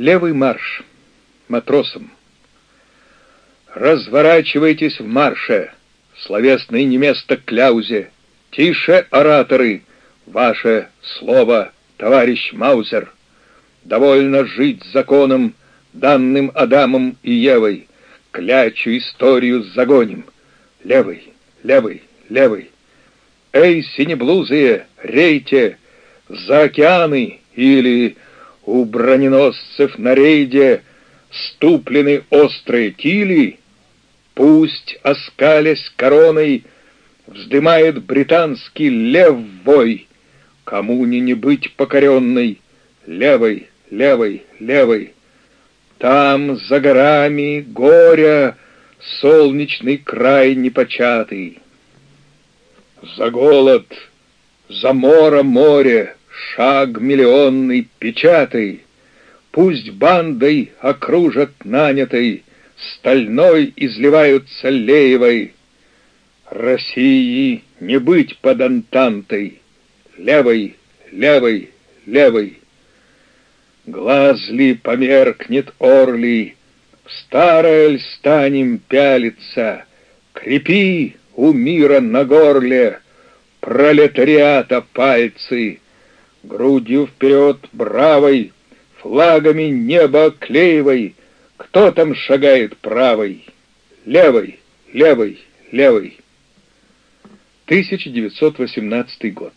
Левый марш. Матросам. Разворачивайтесь в марше, словесный не место кляузе. Тише, ораторы, ваше слово, товарищ Маузер. Довольно жить законом, данным Адамом и Евой. Клячу историю загоним. Левый, левый, левый. Эй, синеблузые, рейте, за океаны или у броненосцев на рейде ступлены острые кили, Пусть, оскалясь короной, вздымает британский лев вой, Коммуне не быть покоренной, левой, левой, левой. Там, за горами горя, солнечный край непочатый. За голод, за мора море, шаг миллионный печатый, Пусть бандой окружат нанятой, Стальной изливаются леевой. России не быть под антантой, Левой, левой, левой. Глаз ли померкнет орли, Старая ль станем пялиться, Крепи у мира на горле. Пролетариата пальцы, Грудью вперед бравой, Флагами небо клеевой, Кто там шагает правой? Левой, левой, левой. 1918 год.